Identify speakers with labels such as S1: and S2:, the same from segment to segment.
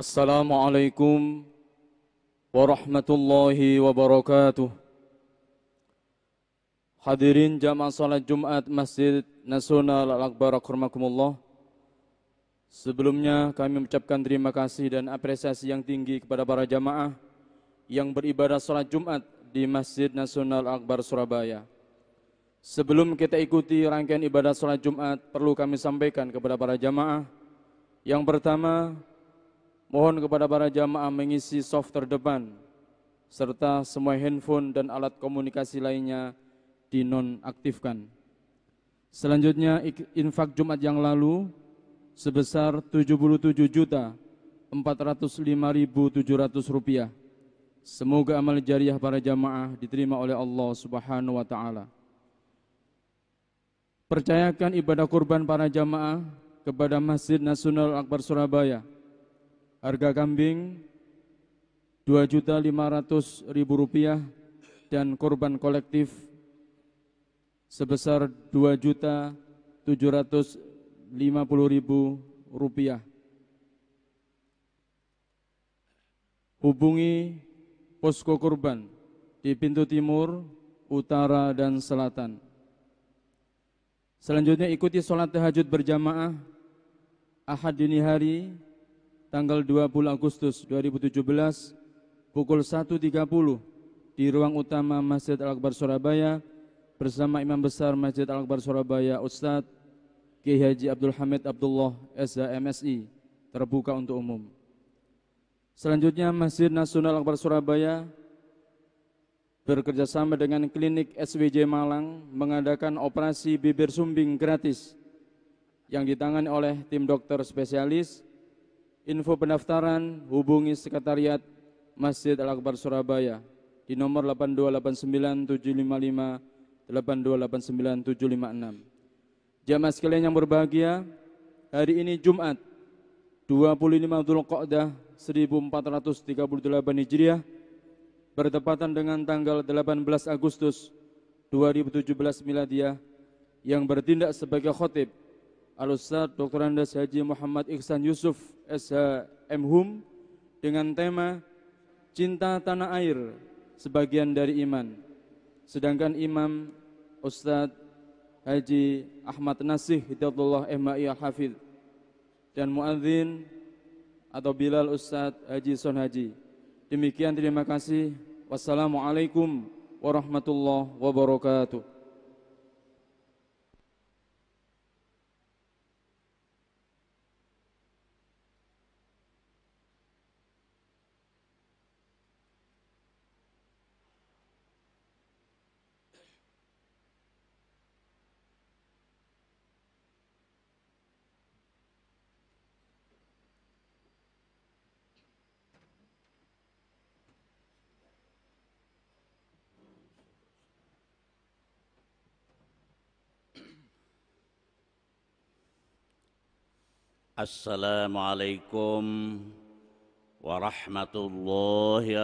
S1: Assalamualaikum warahmatullahi wabarakatuh. Hadirin jamaah salat Jumat Masjid Nasional Al-Akbar Akramakumullah. Sebelumnya kami mengucapkan terima kasih dan apresiasi yang tinggi kepada para jamaah yang beribadah salat Jumat di Masjid Nasional Al-Akbar Surabaya. Sebelum kita ikuti rangkaian ibadah salat Jumat, perlu kami sampaikan kepada para jamaah. Yang pertama, Mohon kepada para jamaah mengisi soft terdepan serta semua handphone dan alat komunikasi lainnya dinonaktifkan. Selanjutnya infak Jumat yang lalu sebesar 77 juta 405.700 rupiah. Semoga amal jariah para jamaah diterima oleh Allah Subhanahu wa taala. Percayakan ibadah kurban para jamaah kepada Masjid Nasional Akbar Surabaya Harga kambing Rp2.500.000 rupiah dan korban kolektif sebesar Rp2.750.000 rupiah. Hubungi posko kurban di pintu timur, utara, dan selatan. Selanjutnya ikuti sholat tahajud berjamaah Ahad dini hari tanggal 20 Agustus 2017 pukul 1.30 di ruang utama Masjid Al-Akbar Surabaya bersama Imam Besar Masjid Al-Akbar Surabaya Ustadz Kiai Abdul Hamid Abdullah SHMSI terbuka untuk umum. Selanjutnya Masjid Nasional Al-Akbar Surabaya bekerjasama dengan klinik SWJ Malang mengadakan operasi bibir sumbing gratis yang ditangani oleh tim dokter spesialis Info pendaftaran hubungi sekretariat Masjid Al-Akbar Surabaya di nomor 8289755 Jamaah sekalian yang berbahagia, hari ini Jumat 25 Dzulqa'dah 1438 Hijriah bertepatan dengan tanggal 18 Agustus 2017 Miladiah yang bertindak sebagai khotib Al-Ustaz Dr. Andes Haji Muhammad Iksan Yusuf SHM Hum dengan tema Cinta Tanah Air sebagian dari iman. Sedangkan Imam Ustaz Haji Ahmad Nasih Hidayatullah MAI Al-Hafidh dan muadzin atau Bilal Ustaz Haji Son Haji. Demikian terima kasih. Wassalamualaikum warahmatullahi wabarakatuh.
S2: السلام عليكم ورحمة الله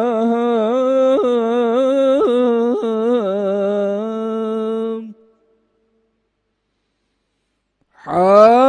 S2: Oh.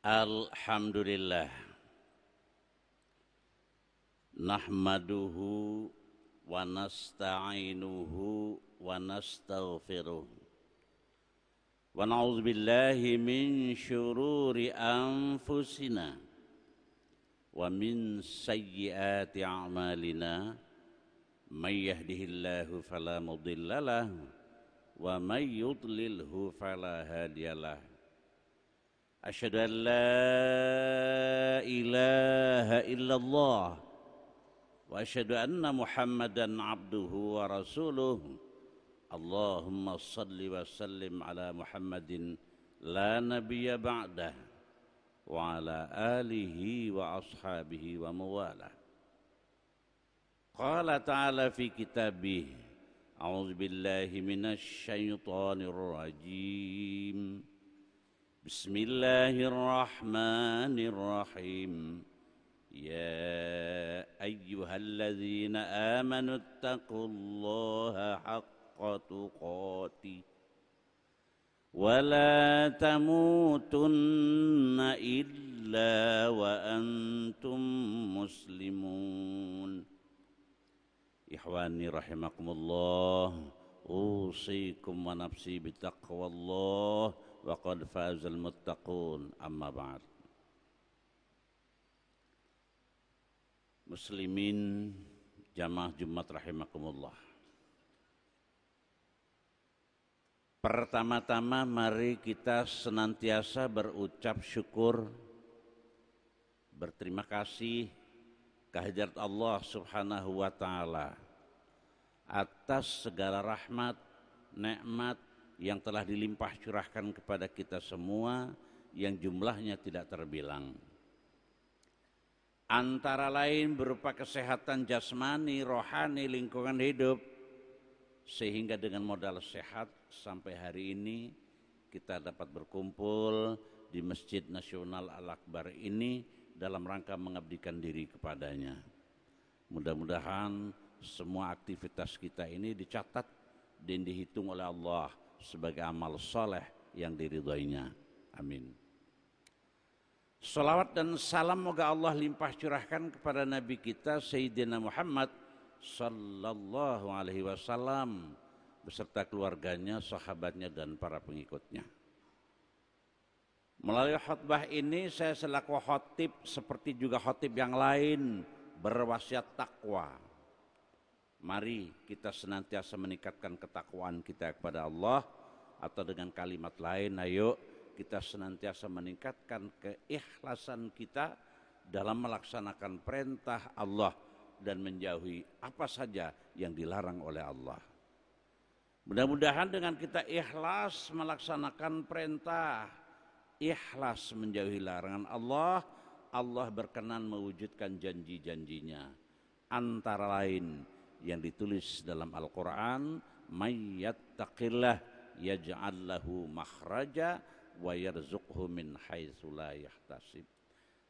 S3: Alhamdulillah. Nahmaduhu wa nasta'inuhu wa nastaghfiruh Wa na'udzu billahi min syururi anfusina wa min sayyiati a'malina. May yahdihillahu fala mudhillalah wa may yudlilhu fala hadiyalah أشهد أن لا إله إلا الله وأشهد أن محمدا عبده ورسوله اللهم صل وسلم على محمد لا نبي بعده وعلى آله وأصحابه ومواله قال تعالى في كتابه أعوذ بالله من الشيطان الرجيم بسم الله الرحمن الرحيم. يا أيها الذين آمنوا اتقوا الله حق تقاته ولا تموتن إلا وأنتم مسلمون. إخواني رحمكم الله أوصيكم ونفسي بتقوى الله. وقد فاز المتقون أما بعد Muslimin jamaah Jumat rahimakumullah Pertama-tama mari kita senantiasa berucap syukur Berterima kasih kehadirat Allah subhanahu wa ta'ala Atas segala rahmat, nikmat yang telah dilimpah curahkan kepada kita semua yang jumlahnya tidak terbilang. Antara lain berupa kesehatan jasmani, rohani, lingkungan hidup, sehingga dengan modal sehat sampai hari ini kita dapat berkumpul di Masjid Nasional Al-Akbar ini dalam rangka mengabdikan diri kepadanya. Mudah-mudahan semua aktivitas kita ini dicatat dan dihitung oleh Allah sebagai amal soleh yang diridhoinya. Amin. Salawat dan salam moga Allah limpah curahkan kepada Nabi kita Sayyidina Muhammad Sallallahu Alaihi Wasallam beserta keluarganya, sahabatnya dan para pengikutnya. Melalui khutbah ini saya selaku khotib seperti juga khotib yang lain berwasiat takwa. Mari kita senantiasa meningkatkan ketakwaan kita kepada Allah atau dengan kalimat lain ayo kita senantiasa meningkatkan keikhlasan kita dalam melaksanakan perintah Allah dan menjauhi apa saja yang dilarang oleh Allah. Mudah-mudahan dengan kita ikhlas melaksanakan perintah, ikhlas menjauhi larangan Allah, Allah berkenan mewujudkan janji-janjinya. Antara lain yang ditulis dalam Al-Quran, Mayyattaqillah yaj'al lahu makhraja wa yarzuqhu min yahtasib.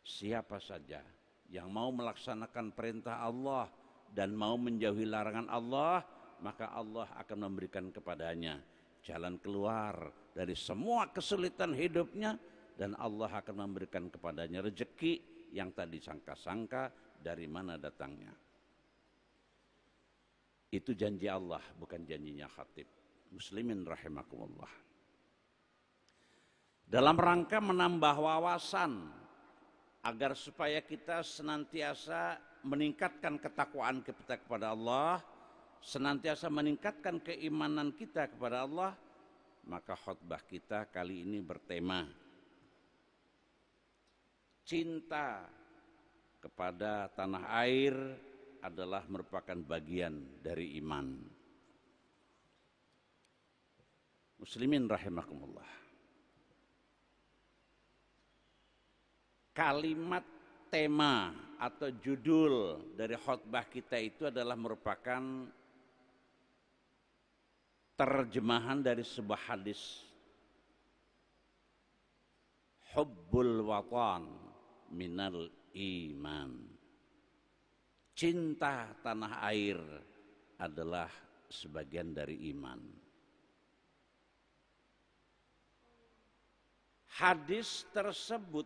S3: Siapa saja yang mau melaksanakan perintah Allah dan mau menjauhi larangan Allah, maka Allah akan memberikan kepadanya jalan keluar dari semua kesulitan hidupnya dan Allah akan memberikan kepadanya rezeki yang tadi sangka-sangka dari mana datangnya. Itu janji Allah, bukan janjinya khatib. Muslimin rahimakumullah dalam rangka menambah wawasan agar supaya kita senantiasa meningkatkan ketakwaan kita kepada Allah, senantiasa meningkatkan keimanan kita kepada Allah, maka khutbah kita kali ini bertema cinta kepada tanah air adalah merupakan bagian dari iman. Muslimin rahimakumullah. kalimat tema atau judul dari khutbah kita itu adalah merupakan terjemahan dari sebuah hadis hubbul watan minal iman cinta tanah air adalah sebagian dari iman hadis tersebut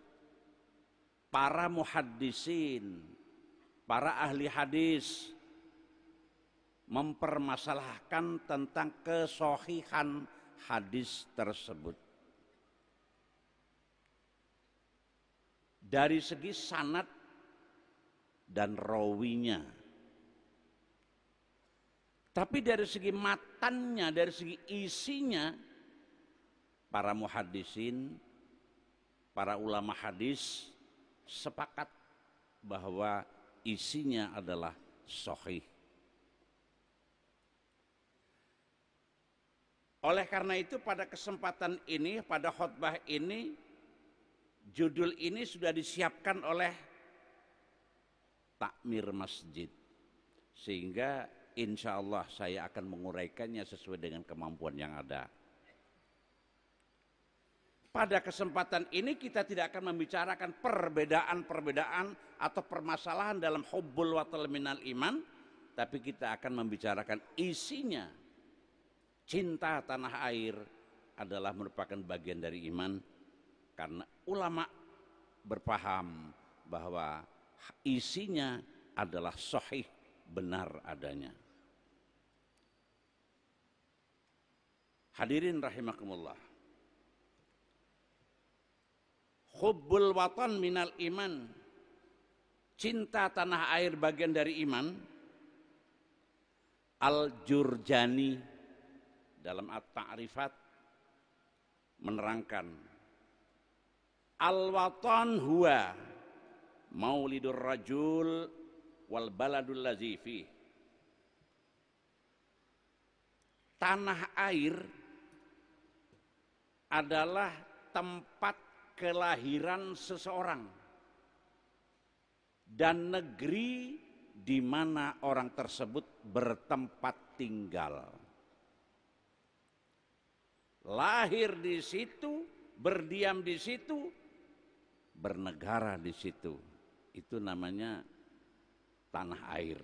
S3: para muhaddisin, para ahli hadis mempermasalahkan tentang kesohihan hadis tersebut. Dari segi sanat dan rawinya. Tapi dari segi matannya, dari segi isinya, para muhaddisin, para ulama hadis sepakat bahwa isinya adalah sahih. Oleh karena itu pada kesempatan ini, pada khutbah ini, judul ini sudah disiapkan oleh takmir masjid. Sehingga insya Allah saya akan menguraikannya sesuai dengan kemampuan yang ada. Pada kesempatan ini kita tidak akan membicarakan perbedaan-perbedaan atau permasalahan dalam hubbul watal minal iman, tapi kita akan membicarakan isinya. Cinta tanah air adalah merupakan bagian dari iman karena ulama berpaham bahwa isinya adalah sahih benar adanya. Hadirin rahimakumullah. Hubbul watan minal iman. Cinta tanah air bagian dari iman. Al-Jurjani dalam At-Ta'rifat menerangkan Al-watan huwa maulidur rajul wal baladul lazifi. Tanah air adalah tempat kelahiran seseorang dan negeri di mana orang tersebut bertempat tinggal. Lahir di situ, berdiam di situ, bernegara di situ. Itu namanya tanah air.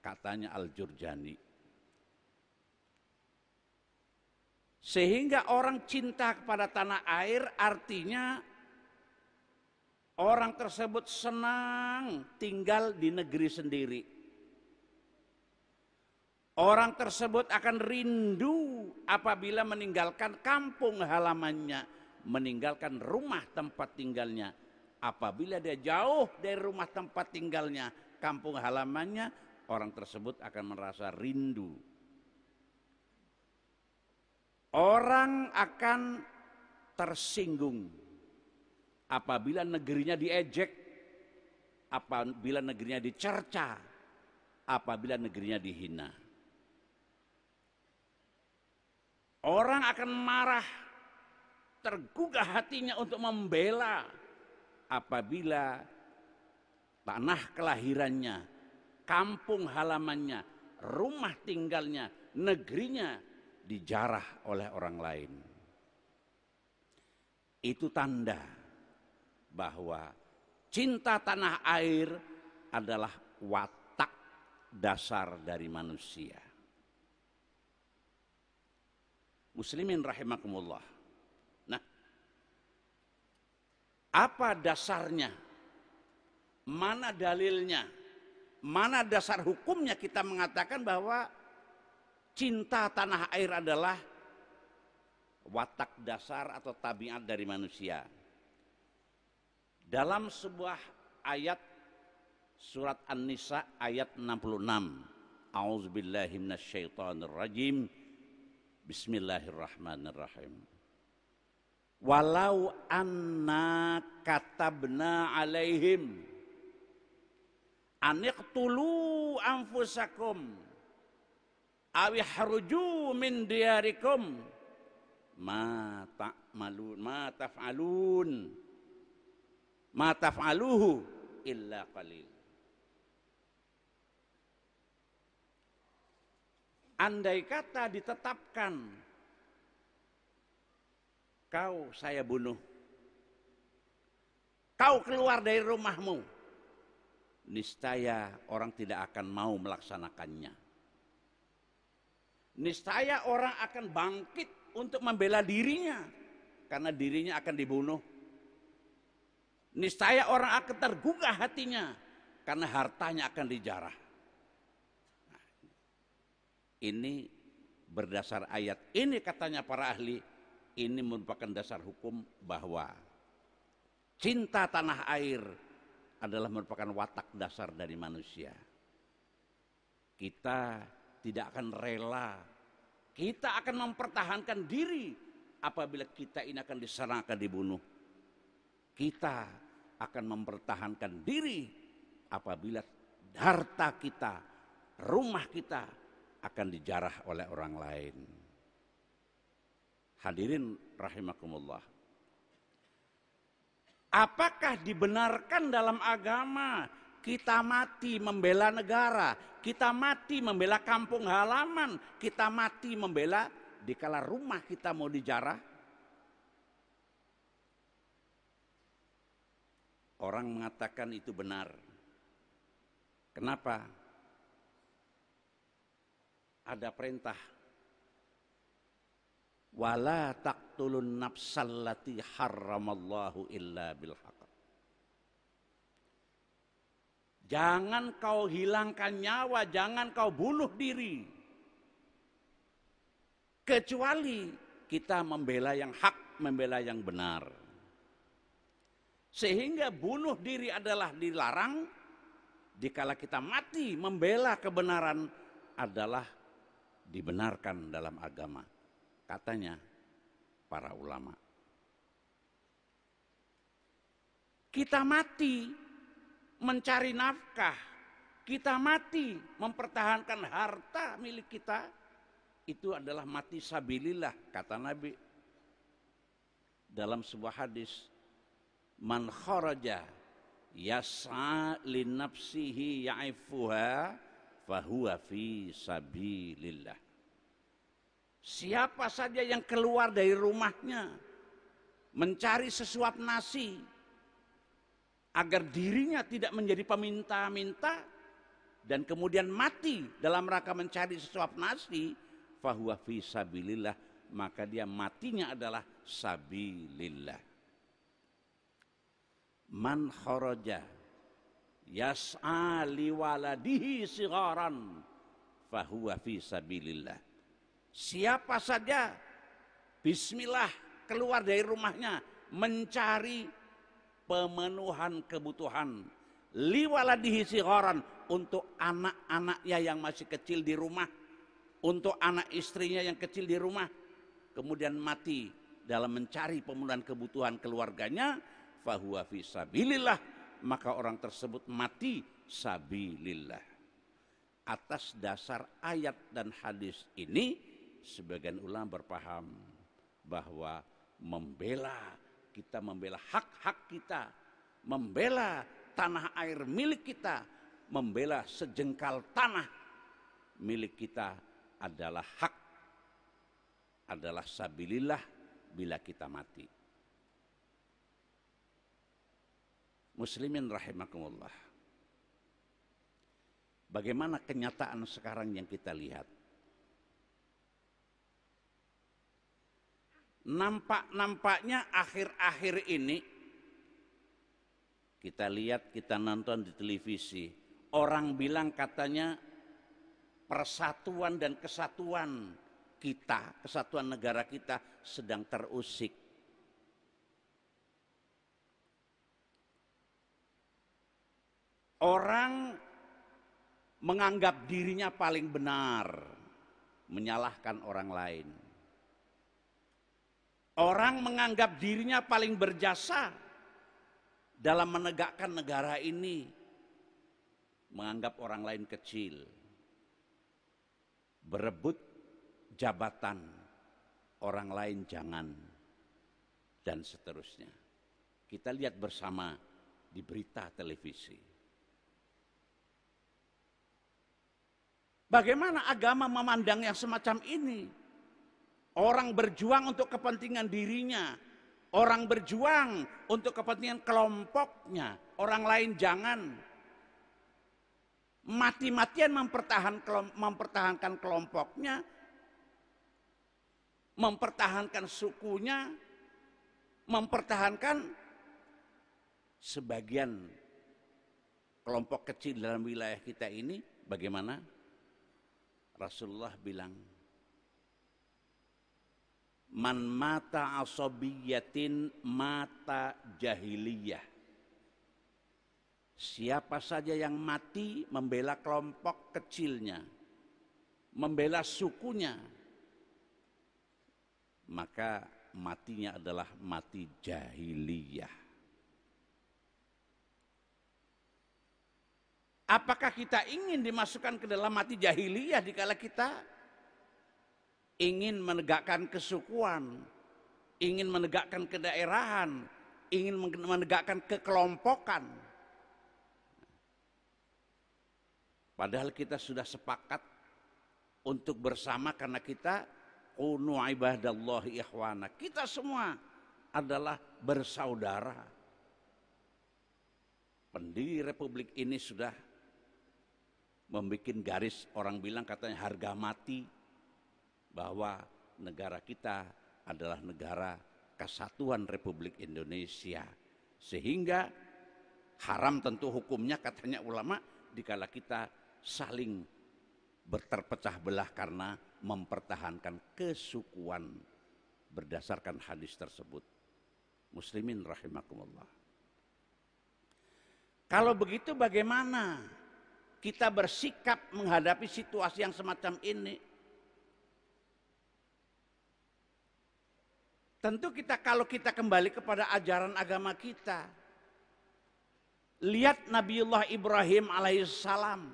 S3: Katanya Al-Jurjani. Sehingga orang cinta kepada tanah air artinya orang tersebut senang tinggal di negeri sendiri. Orang tersebut akan rindu apabila meninggalkan kampung halamannya, meninggalkan rumah tempat tinggalnya. Apabila dia jauh dari rumah tempat tinggalnya, kampung halamannya, orang tersebut akan merasa rindu. Orang akan tersinggung. Apabila negerinya diejek, apabila negerinya dicerca, apabila negerinya dihina. Orang akan marah, tergugah hatinya untuk membela apabila tanah kelahirannya, kampung halamannya, rumah tinggalnya, negerinya dijarah oleh orang lain. Itu tanda bahwa cinta tanah air adalah watak dasar dari manusia. Muslimin rahimakumullah. Nah, apa dasarnya? Mana dalilnya? Mana dasar hukumnya kita mengatakan bahwa cinta tanah air adalah watak dasar atau tabiat dari manusia. Dalam sebuah ayat surat An-Nisa ayat 66. A'udzubillahi minasyaitonirrajim. Bismillahirrahmanirrahim. Walau anna katabna alaihim aniqtulu anfusakum awi haruju min diyarikum ma ta'malun ma taf'alun ma taf'aluhu illa qalil. Andai kata ditetapkan kau saya bunuh. Kau keluar dari rumahmu. Niscaya orang tidak akan mau melaksanakannya. Niscaya orang akan bangkit untuk membela dirinya. Karena dirinya akan dibunuh. Niscaya orang akan tergugah hatinya. Karena hartanya akan dijarah. Nah, ini berdasar ayat ini katanya para ahli ini merupakan dasar hukum bahwa cinta tanah air adalah merupakan watak dasar dari manusia. Kita tidak akan rela. Kita akan mempertahankan diri apabila kita ini akan diserang, akan dibunuh. Kita akan mempertahankan diri apabila harta kita, rumah kita akan dijarah oleh orang lain. Hadirin rahimakumullah. Apakah dibenarkan dalam agama kita mati membela negara, kita mati membela kampung halaman, kita mati membela dikala rumah kita mau dijarah. Orang mengatakan itu benar. Kenapa? Ada perintah. Wala taqtulun nafsallati harramallahu illa bilhaq. Jangan kau hilangkan nyawa, jangan kau bunuh diri. Kecuali kita membela yang hak, membela yang benar. Sehingga bunuh diri adalah dilarang, dikala kita mati membela kebenaran adalah dibenarkan dalam agama. Katanya para ulama. Kita mati mencari nafkah, kita mati mempertahankan harta milik kita, itu adalah mati sabilillah kata Nabi dalam sebuah hadis man kharaja yas'a li nafsihi ya'ifuha fahuwa fi sabilillah siapa saja yang keluar dari rumahnya mencari sesuap nasi agar dirinya tidak menjadi peminta-minta dan kemudian mati dalam rangka mencari sesuap nasi fahuwa fi sabilillah maka dia matinya adalah sabilillah. Man kharaja yas'a liwaladihi sigaran fahuwa fi sabilillah siapa saja bismillah keluar dari rumahnya mencari pemenuhan kebutuhan liwaladihi sigharan untuk anak-anaknya yang masih kecil di rumah untuk anak istrinya yang kecil di rumah kemudian mati dalam mencari pemenuhan kebutuhan keluarganya, fahuwa fi sabilillah, maka orang tersebut mati sabilillah. Atas dasar ayat dan hadis ini, sebagian ulama berpaham bahwa membela kita membela hak-hak kita, membela tanah air milik kita, membela sejengkal tanah milik kita adalah hak adalah sabilillah bila kita mati. Muslimin rahimakumullah. Bagaimana kenyataan sekarang yang kita lihat? Nampak-nampaknya akhir-akhir ini kita lihat, kita nonton di televisi. Orang bilang katanya persatuan dan kesatuan kita, kesatuan negara kita sedang terusik. Orang menganggap dirinya paling benar, menyalahkan orang lain. Orang menganggap dirinya paling berjasa dalam menegakkan negara ini, menganggap orang lain kecil, berebut jabatan, orang lain jangan, dan seterusnya. Kita lihat bersama di berita televisi. Bagaimana agama memandang yang semacam ini? Orang berjuang untuk kepentingan dirinya, orang berjuang untuk kepentingan kelompoknya, orang lain jangan. Mati-matian mempertahankan kelompoknya, mempertahankan sukunya, mempertahankan sebagian kelompok kecil dalam wilayah kita ini bagaimana? Rasulullah bilang, Man mata asobiyatin mata jahiliyah. Siapa saja yang mati membela kelompok kecilnya, membela sukunya, maka matinya adalah mati jahiliyah. Apakah kita ingin dimasukkan ke dalam mati jahiliyah dikala kita ingin menegakkan kesukuan, ingin menegakkan kedaerahan, ingin menegakkan kekelompokan. Padahal kita sudah sepakat untuk bersama karena kita kunu ibadallahi ikhwana. Kita semua adalah bersaudara. Pendiri republik ini sudah membuat garis orang bilang katanya harga mati bahwa negara kita adalah negara kesatuan Republik Indonesia. Sehingga haram tentu hukumnya katanya ulama dikala kita saling berterpecah belah karena mempertahankan kesukuan berdasarkan hadis tersebut. Muslimin rahimakumullah. Kalau begitu bagaimana kita bersikap menghadapi situasi yang semacam ini. Tentu kita kalau kita kembali kepada ajaran agama kita. Lihat Nabiullah Ibrahim alaihissalam.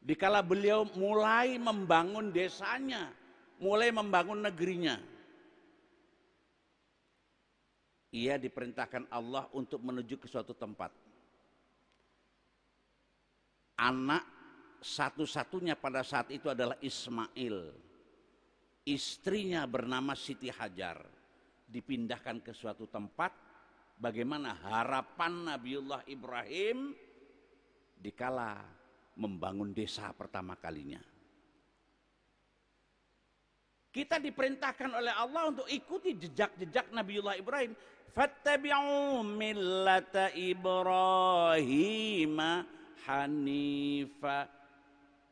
S3: Dikala beliau mulai membangun desanya, mulai membangun negerinya. Ia diperintahkan Allah untuk menuju ke suatu tempat anak satu-satunya pada saat itu adalah Ismail. Istrinya bernama Siti Hajar. Dipindahkan ke suatu tempat. Bagaimana harapan Nabiullah Ibrahim dikala membangun desa pertama kalinya. Kita diperintahkan oleh Allah untuk ikuti jejak-jejak Nabiullah Ibrahim. Fattabi'u millata Ibrahim hanifa.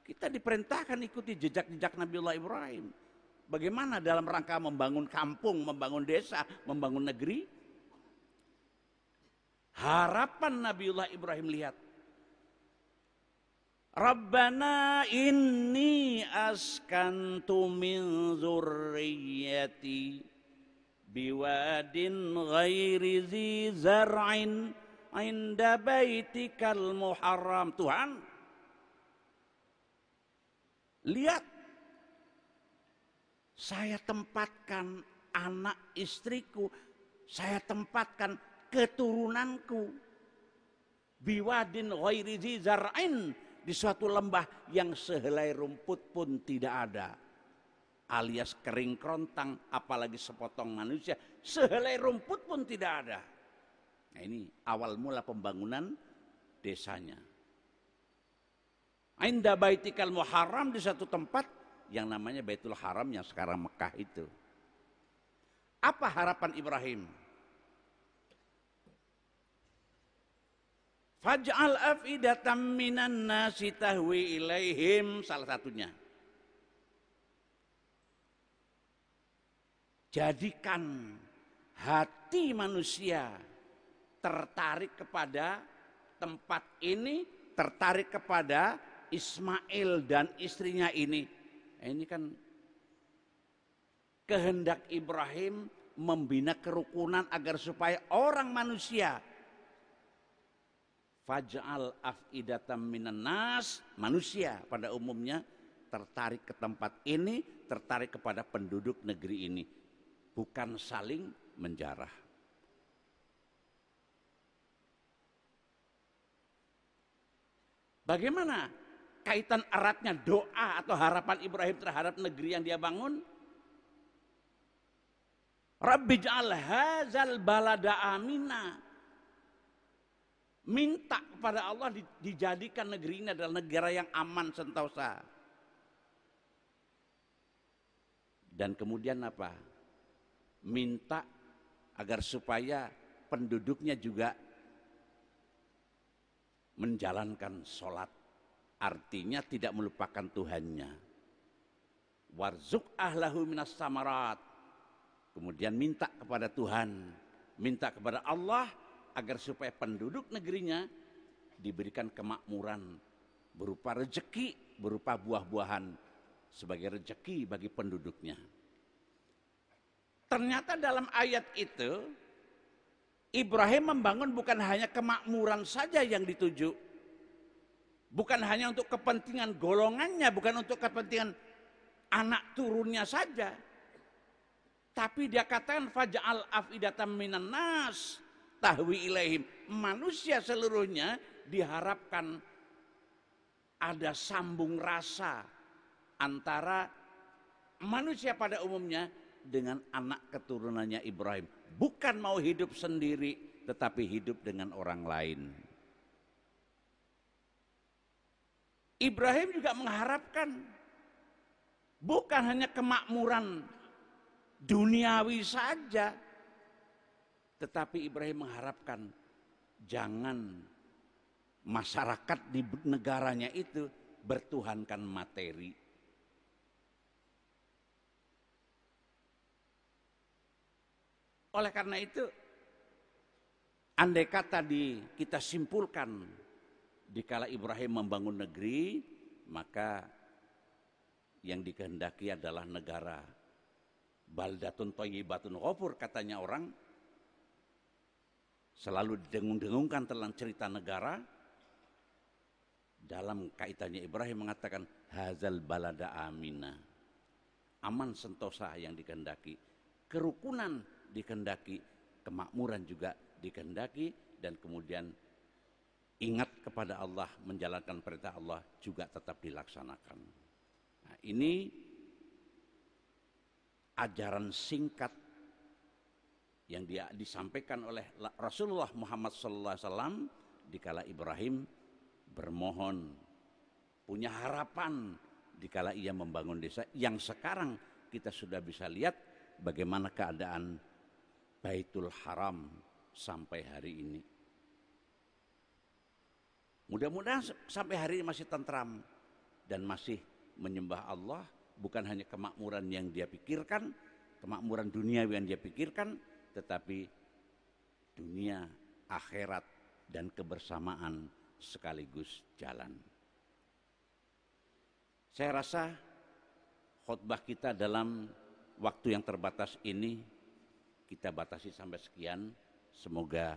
S3: Kita diperintahkan ikuti jejak-jejak Nabiullah Ibrahim. Bagaimana dalam rangka membangun kampung, membangun desa, membangun negeri? Harapan Nabiullah Ibrahim lihat. Rabbana inni askantu min zurriyati biwadin ghairi zi zar'in inda baitikal muharram Tuhan lihat saya tempatkan anak istriku saya tempatkan keturunanku. Biwadin ghairi zar'in di suatu lembah yang sehelai rumput pun tidak ada. Alias kering kerontang apalagi sepotong manusia sehelai rumput pun tidak ada. Nah ini awal mula pembangunan desanya. Inda baitikal muharram di satu tempat yang namanya Baitul Haram yang sekarang Mekah itu. Apa harapan Ibrahim? Faj'al afidatan minan nasi tahwi ilaihim salah satunya. Jadikan hati manusia tertarik kepada tempat ini, tertarik kepada Ismail dan istrinya ini. Ini kan kehendak Ibrahim membina kerukunan agar supaya orang manusia Faj'al af'idatam minan nas, manusia pada umumnya tertarik ke tempat ini, tertarik kepada penduduk negeri ini. Bukan saling menjarah. Bagaimana kaitan eratnya doa atau harapan Ibrahim terhadap negeri yang dia bangun? Rabbi ja'al hazal balada amina minta kepada Allah dijadikan negeri ini adalah negara yang aman sentosa. Dan kemudian apa? Minta agar supaya penduduknya juga menjalankan sholat. Artinya tidak melupakan Tuhannya. Warzuk ahlahu minas samarat. Kemudian minta kepada Tuhan. Minta kepada Allah agar supaya penduduk negerinya diberikan kemakmuran berupa rezeki, berupa buah-buahan sebagai rezeki bagi penduduknya. Ternyata dalam ayat itu Ibrahim membangun bukan hanya kemakmuran saja yang dituju. Bukan hanya untuk kepentingan golongannya, bukan untuk kepentingan anak turunnya saja. Tapi dia katakan faja'al afidatan minan nas tahwi ilaihim. Manusia seluruhnya diharapkan ada sambung rasa antara manusia pada umumnya dengan anak keturunannya Ibrahim. Bukan mau hidup sendiri, tetapi hidup dengan orang lain. Ibrahim juga mengharapkan bukan hanya kemakmuran duniawi saja, tetapi Ibrahim mengharapkan jangan masyarakat di negaranya itu bertuhankan materi. Oleh karena itu, andai kata di kita simpulkan di kala Ibrahim membangun negeri, maka yang dikehendaki adalah negara baldatun toyibatun ghafur katanya orang. Selalu didengung-dengungkan tentang cerita negara. Dalam kaitannya Ibrahim mengatakan hazal balada amina. Aman sentosa yang dikehendaki. Kerukunan dikehendaki. Kemakmuran juga dikehendaki. Dan kemudian ingat kepada Allah menjalankan perintah Allah juga tetap dilaksanakan nah, ini ajaran singkat yang dia disampaikan oleh Rasulullah Muhammad SAW dikala Ibrahim bermohon punya harapan dikala ia membangun desa yang sekarang kita sudah bisa lihat bagaimana keadaan Baitul Haram sampai hari ini. Mudah-mudahan sampai hari ini masih tentram dan masih menyembah Allah bukan hanya kemakmuran yang dia pikirkan, kemakmuran dunia yang dia pikirkan, tetapi dunia, akhirat, dan kebersamaan sekaligus jalan. Saya rasa khutbah kita dalam waktu yang terbatas ini kita batasi sampai sekian. Semoga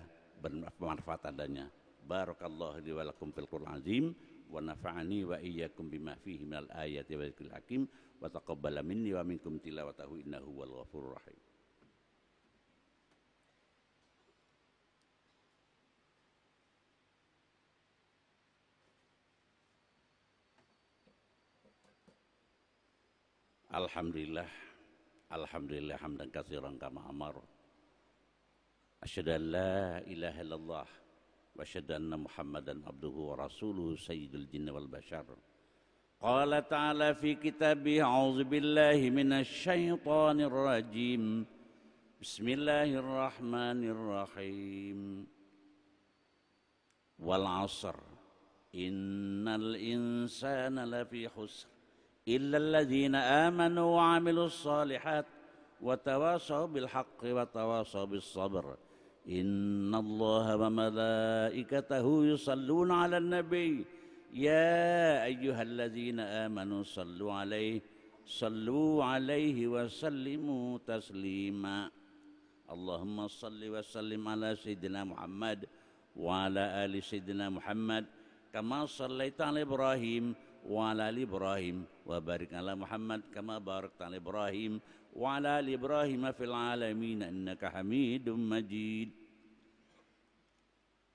S3: bermanfaat adanya. Barakallahu li wa lakum fil Qur'an azim wa nafa'ani wa iyyakum bima fihi minal ayati wa dzikril hakim wa taqabbala minni wa minkum tilawatahu innahu wal ghafurur rahim. Alhamdulillah Alhamdulillah hamdan katsiran kama amar Asyhadu an la ilaha illallah وأشهد أن محمدا عبده ورسوله سيد الجن والبشر. قال تعالى في كتابه أعوذ بالله من الشيطان الرجيم. بسم الله الرحمن الرحيم. والعصر إن الإنسان لفي خسر إلا الذين آمنوا وعملوا الصالحات وتواصوا بالحق وتواصوا بالصبر. إن الله وملائكته يصلون على النبي. يا أيها الذين آمنوا صلوا عليه صلوا عليه وسلموا تسليما. اللهم صل وسلم على سيدنا محمد وعلى آل سيدنا محمد. كما صليت على إبراهيم وعلى آل إبراهيم. وبارك على محمد كما باركت على إبراهيم وعلى آل إبراهيم في العالمين إنك حميد مجيد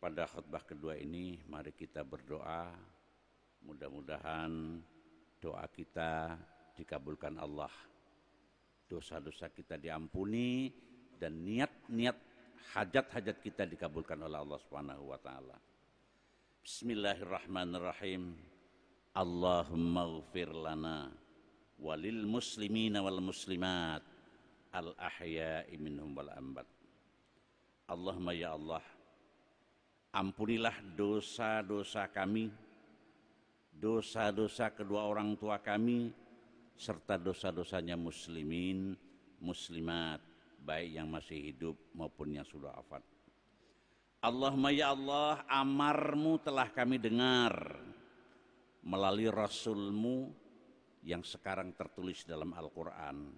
S3: Pada khutbah kedua ini mari kita berdoa mudah-mudahan doa kita dikabulkan Allah. Dosa-dosa kita diampuni dan niat-niat hajat-hajat kita dikabulkan oleh Allah Subhanahu wa taala. Bismillahirrahmanirrahim. Allahumma ghfir lana walil muslimina wal muslimat al ahya'i minhum wal ambat. Allahumma ya Allah, ampunilah dosa-dosa kami, dosa-dosa kedua orang tua kami, serta dosa-dosanya muslimin, muslimat, baik yang masih hidup maupun yang sudah wafat. Allahumma ya Allah, amarmu telah kami dengar, melalui Rasulmu yang sekarang tertulis dalam Al-Quran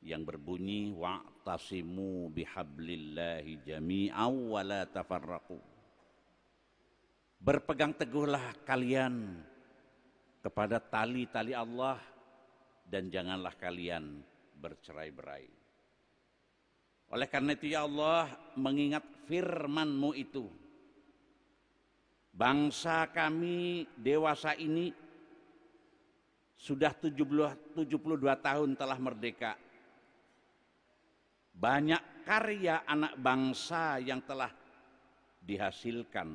S3: yang berbunyi wa'tasimu bihablillahi jami'aw wa la berpegang teguhlah kalian kepada tali-tali Allah dan janganlah kalian bercerai-berai. Oleh karena itu ya Allah mengingat firmanmu itu Bangsa kami dewasa ini sudah 70, 72 tahun telah merdeka. Banyak karya anak bangsa yang telah dihasilkan.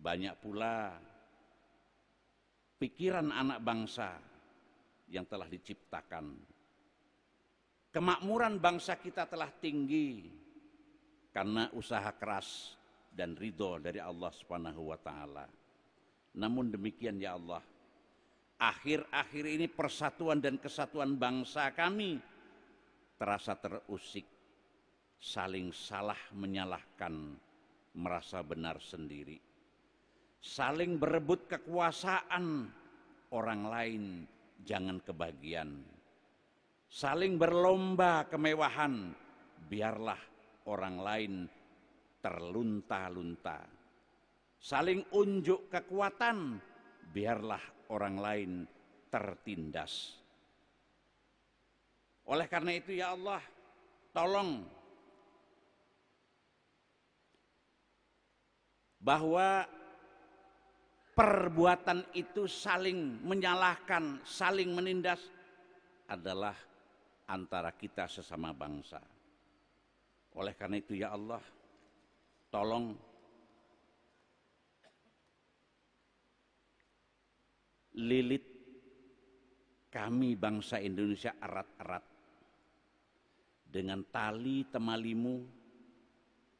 S3: Banyak pula pikiran anak bangsa yang telah diciptakan. Kemakmuran bangsa kita telah tinggi karena usaha keras dan ridho dari Allah Subhanahu wa taala. Namun demikian ya Allah, akhir-akhir ini persatuan dan kesatuan bangsa kami terasa terusik, saling salah menyalahkan, merasa benar sendiri. Saling berebut kekuasaan orang lain jangan kebagian. Saling berlomba kemewahan, biarlah orang lain terlunta-lunta. Saling unjuk kekuatan, biarlah orang lain tertindas. Oleh karena itu ya Allah, tolong bahwa perbuatan itu saling menyalahkan, saling menindas adalah antara kita sesama bangsa. Oleh karena itu ya Allah, tolong lilit kami bangsa Indonesia erat-erat dengan tali temalimu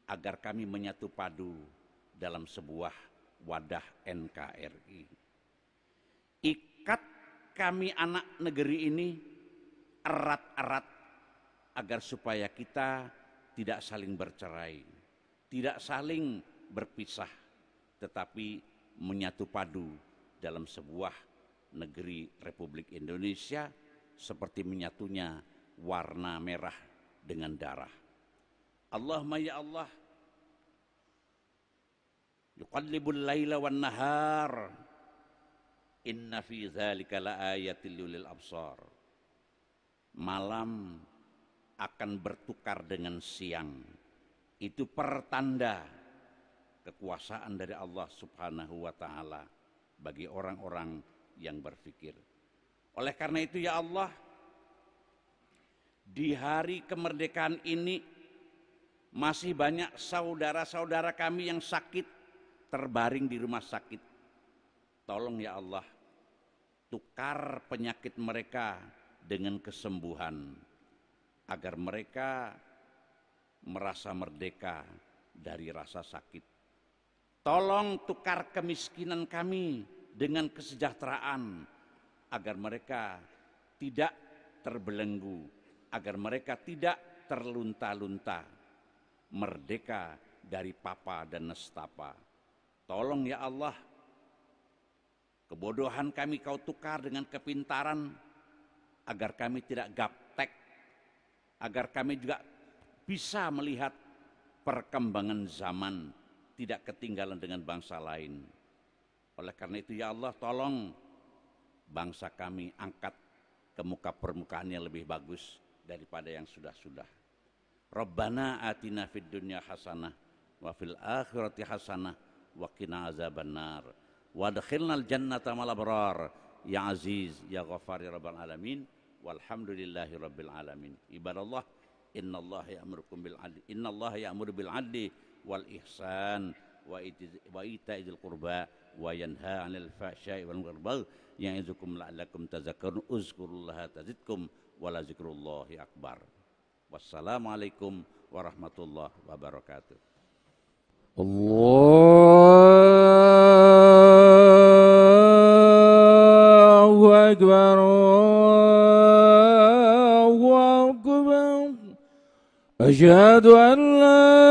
S3: agar kami menyatu padu dalam sebuah wadah NKRI. Ikat kami anak negeri ini erat-erat agar supaya kita tidak saling bercerai tidak saling berpisah tetapi menyatu padu dalam sebuah negeri Republik Indonesia seperti menyatunya warna merah dengan darah. Allahumma ya Allah yuqallibul laila wan nahar. Inna fi dzalika laayatil lil absar. Malam akan bertukar dengan siang. Itu pertanda kekuasaan dari Allah Subhanahu wa taala bagi orang-orang yang berfikir. Oleh karena itu ya Allah, di hari kemerdekaan ini masih banyak saudara-saudara kami yang sakit terbaring di rumah sakit. Tolong ya Allah, tukar penyakit mereka dengan kesembuhan agar mereka merasa merdeka dari rasa sakit. Tolong tukar kemiskinan kami dengan kesejahteraan agar mereka tidak terbelenggu, agar mereka tidak terlunta-lunta, merdeka dari papa dan nestapa. Tolong ya Allah, kebodohan kami kau tukar dengan kepintaran agar kami tidak gaptek, agar kami juga bisa melihat perkembangan zaman tidak ketinggalan dengan bangsa lain. Oleh karena itu ya Allah tolong bangsa kami angkat ke muka permukaan yang lebih bagus daripada yang sudah-sudah. Rabbana atina fid dunya hasanah wa fil akhirati hasanah wa qina azabannar. Wa adkhilnal jannata mal abrar ya aziz ya ghafar ya rabbal alamin walhamdulillahi rabbil alamin. Ibadallah innallaha ya'murukum bil adli innallaha ya'muru bil adli wal ihsan wa ita'izil qurba وينهى عن الفحشاء والمنكر والبغي يعظكم لعلكم تذكرون. اذكروا الله تزدكم ولذكر الله أكبر. والسلام عليكم ورحمة الله وبركاته.
S2: الله أكبر. الله أكبر. أشهد أن لا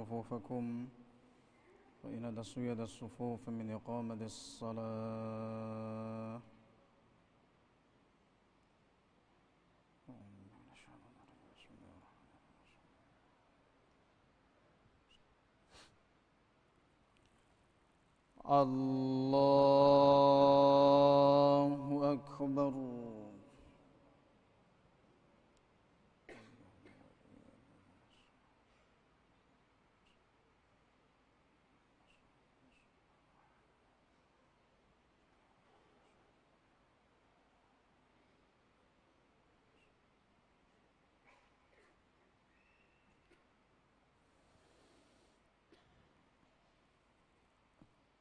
S2: صفوفكم فإن تسوية الصفوف من إقامة الصلاة. الله أكبر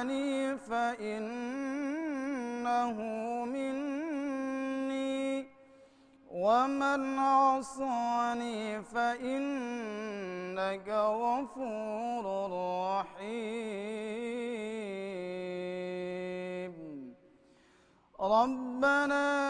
S4: تبعني فإنه مني. ومن عصاني فإنك غفور رحيم. ربنا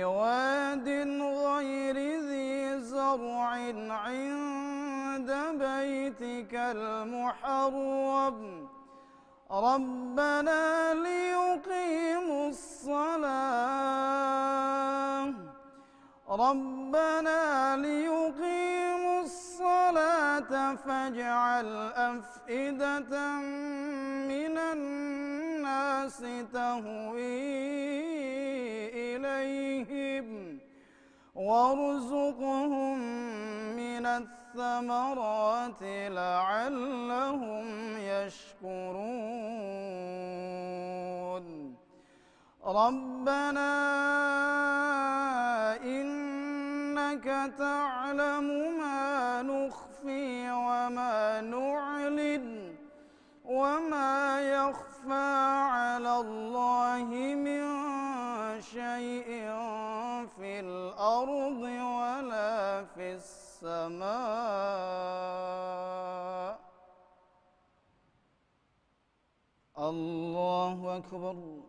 S4: بواد غير ذي زرع عند بيتك المحرم. ربنا ليقيموا الصلاة. ربنا ليقيموا الصلاة فاجعل أفئدة من الناس تهوي وارزقهم من الثمرات لعلهم يشكرون ربنا إنك تعلم ما نخفي وما نعلن وما يخفى على الله من شيء في الأرض ولا في السماء. الله أكبر.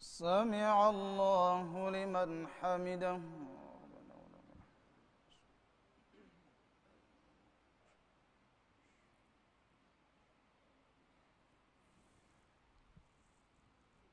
S4: سمع الله لمن حمده.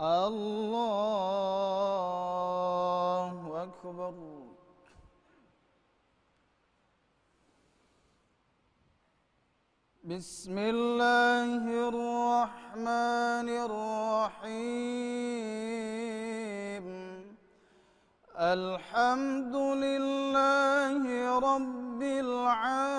S4: الله أكبر. بسم الله الرحمن الرحيم. الحمد لله رب العالمين.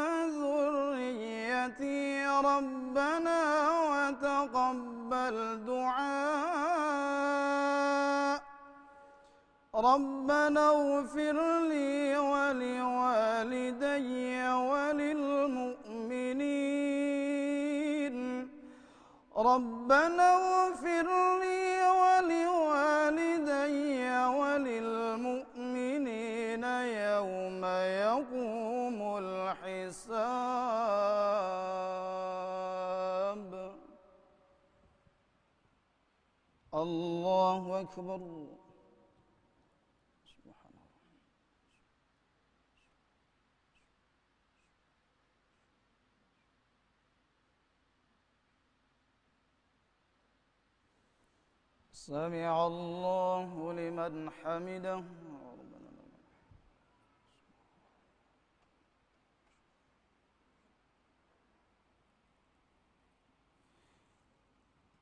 S4: ربنا وتقبل دعاء. ربنا اغفر لي ولوالدي وللمؤمنين. ربنا اغفر لي ولوالدي وللمؤمنين. يوم يقوم الحساب أكبر. سبحان الله. سمع الله لمن حمده.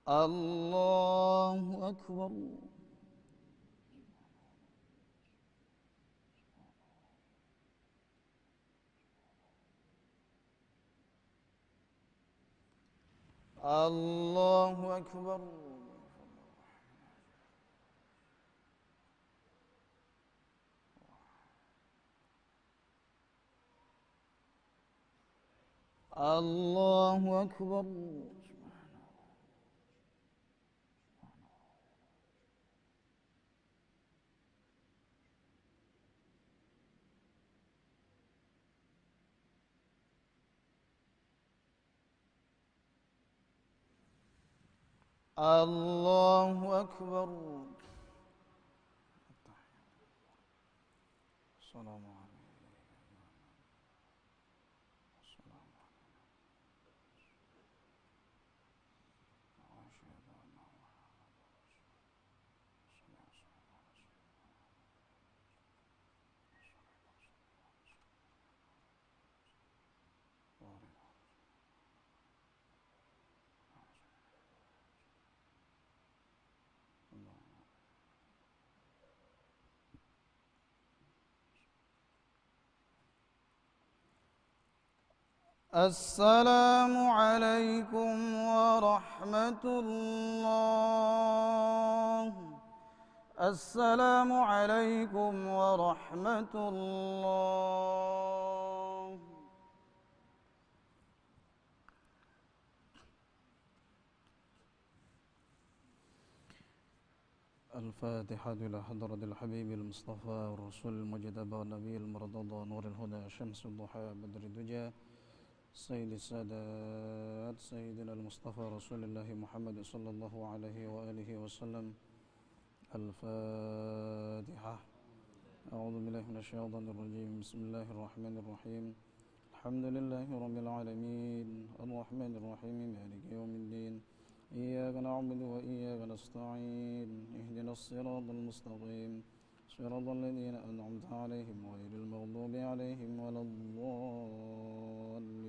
S4: الله أكبر. الله أكبر. الله أكبر. الله أكبر. السلام عليكم. السلام عليكم ورحمة الله. السلام عليكم ورحمة الله.
S5: الفاتحة إلى حضرة الحبيب المصطفى والرسول المجتبى والنبي المرتضى نور الهدى شمس الضحى بدر الدجى. سيد السادات سيدنا المصطفى رسول الله محمد صلى الله عليه وآله وسلم. الفاتحة. أعوذ بالله من الشيطان الرجيم. بسم الله الرحمن الرحيم. الحمد لله رب العالمين. الرحمن الرحيم. مالك يوم الدين. إياك نعبد وإياك نستعين. اهدنا الصراط المستقيم. صراط الذين أنعمت عليهم غير المغضوب عليهم ولا الضالين.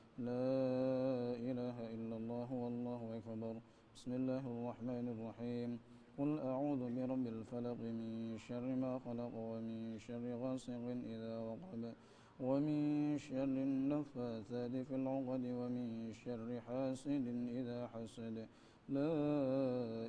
S4: لا إله إلا الله والله أكبر. بسم الله الرحمن الرحيم. قل أعوذ برب الفلق من شر ما خلق ومن شر غاسق إذا وقب ومن شر النفاثات في العقد ومن شر حاسد إذا حسد. لا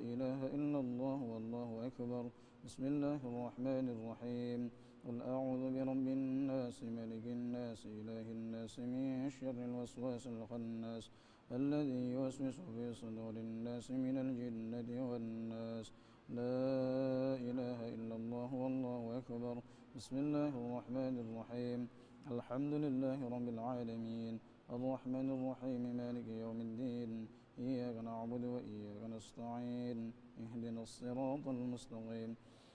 S4: إله إلا الله والله أكبر. بسم الله الرحمن الرحيم. قل أعوذ برب الناس ملك الناس إله الناس من شر الوسواس الخناس الذي يوسوس في صدور الناس من الجنة والناس. لا إله إلا الله والله أكبر. بسم الله الرحمن الرحيم. الحمد لله رب العالمين. الرحمن الرحيم مالك يوم الدين. إياك نعبد وإياك نستعين. اهدنا الصراط المستقيم.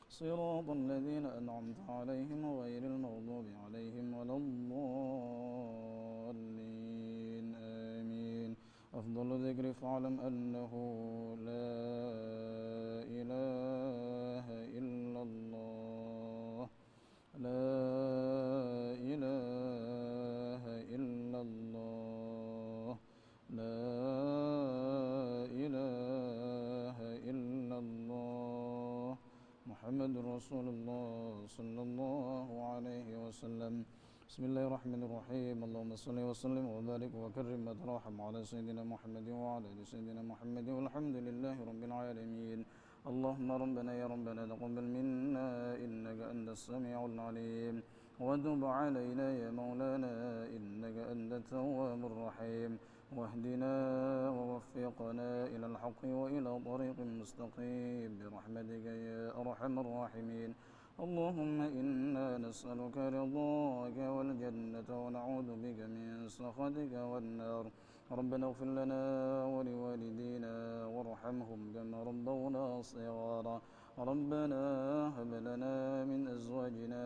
S4: صراط الذين أنعمت عليهم غير المغضوب عليهم ولا الضالين. آمين. أفضل ذكر فاعلم أنه لا إله إلا الله. لا محمد رسول الله صلى الله عليه وسلم. بسم الله الرحمن الرحيم. اللهم صل وسلم وبارك وكرم وتراحم على سيدنا محمد وعلى آل سيدنا محمد. والحمد لله رب العالمين. اللهم ربنا يا ربنا تقبل منا إنك أنت السميع العليم. وتب علينا يا مولانا إنك أنت التواب الرحيم. واهدنا ووفقنا إلى الحق وإلى طريق مستقيم. برحمتك يا أرحم الراحمين. اللهم إنا نسألك رضاك والجنة ونعوذ بك من سخطك والنار. ربنا اغفر لنا ولوالدينا وارحمهم كما ربونا صغارا. ربنا هب لنا من أزواجنا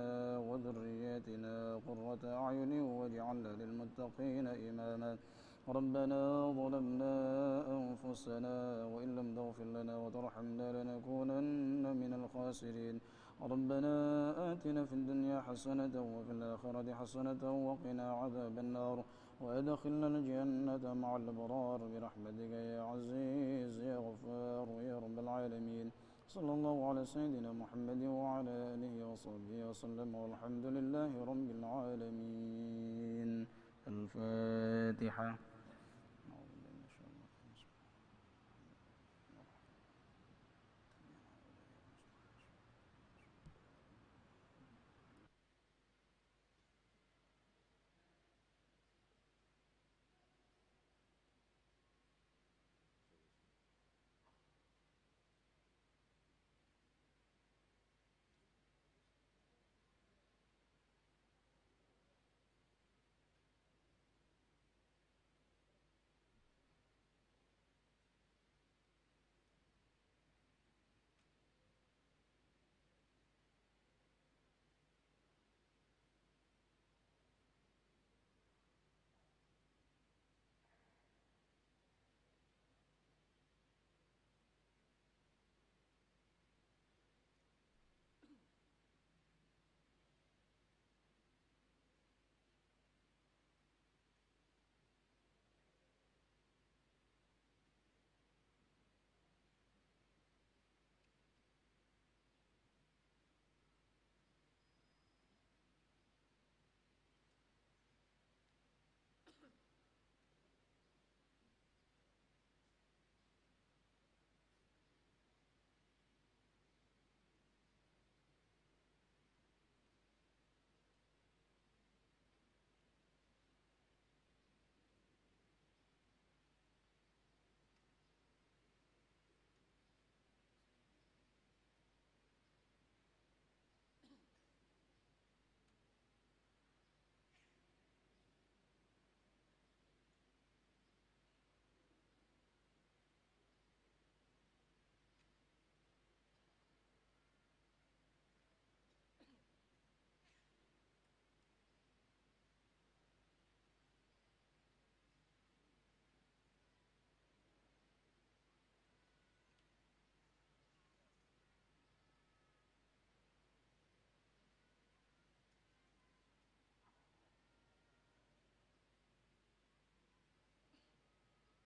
S4: وذرياتنا قرة أعين واجعلنا للمتقين إماما. ربنا ظلمنا أنفسنا وإن لم تغفر لنا وترحمنا لنكونن من الخاسرين. ربنا آتنا في الدنيا حسنة وفي الآخرة حسنة وقنا عذاب النار. وأدخلنا الجنة مع الأبرار برحمتك يا عزيز يا غفار يا رب العالمين. صلى الله على سيدنا محمد وعلى آله وصحبه وسلم. والحمد لله رب العالمين. الفاتحة.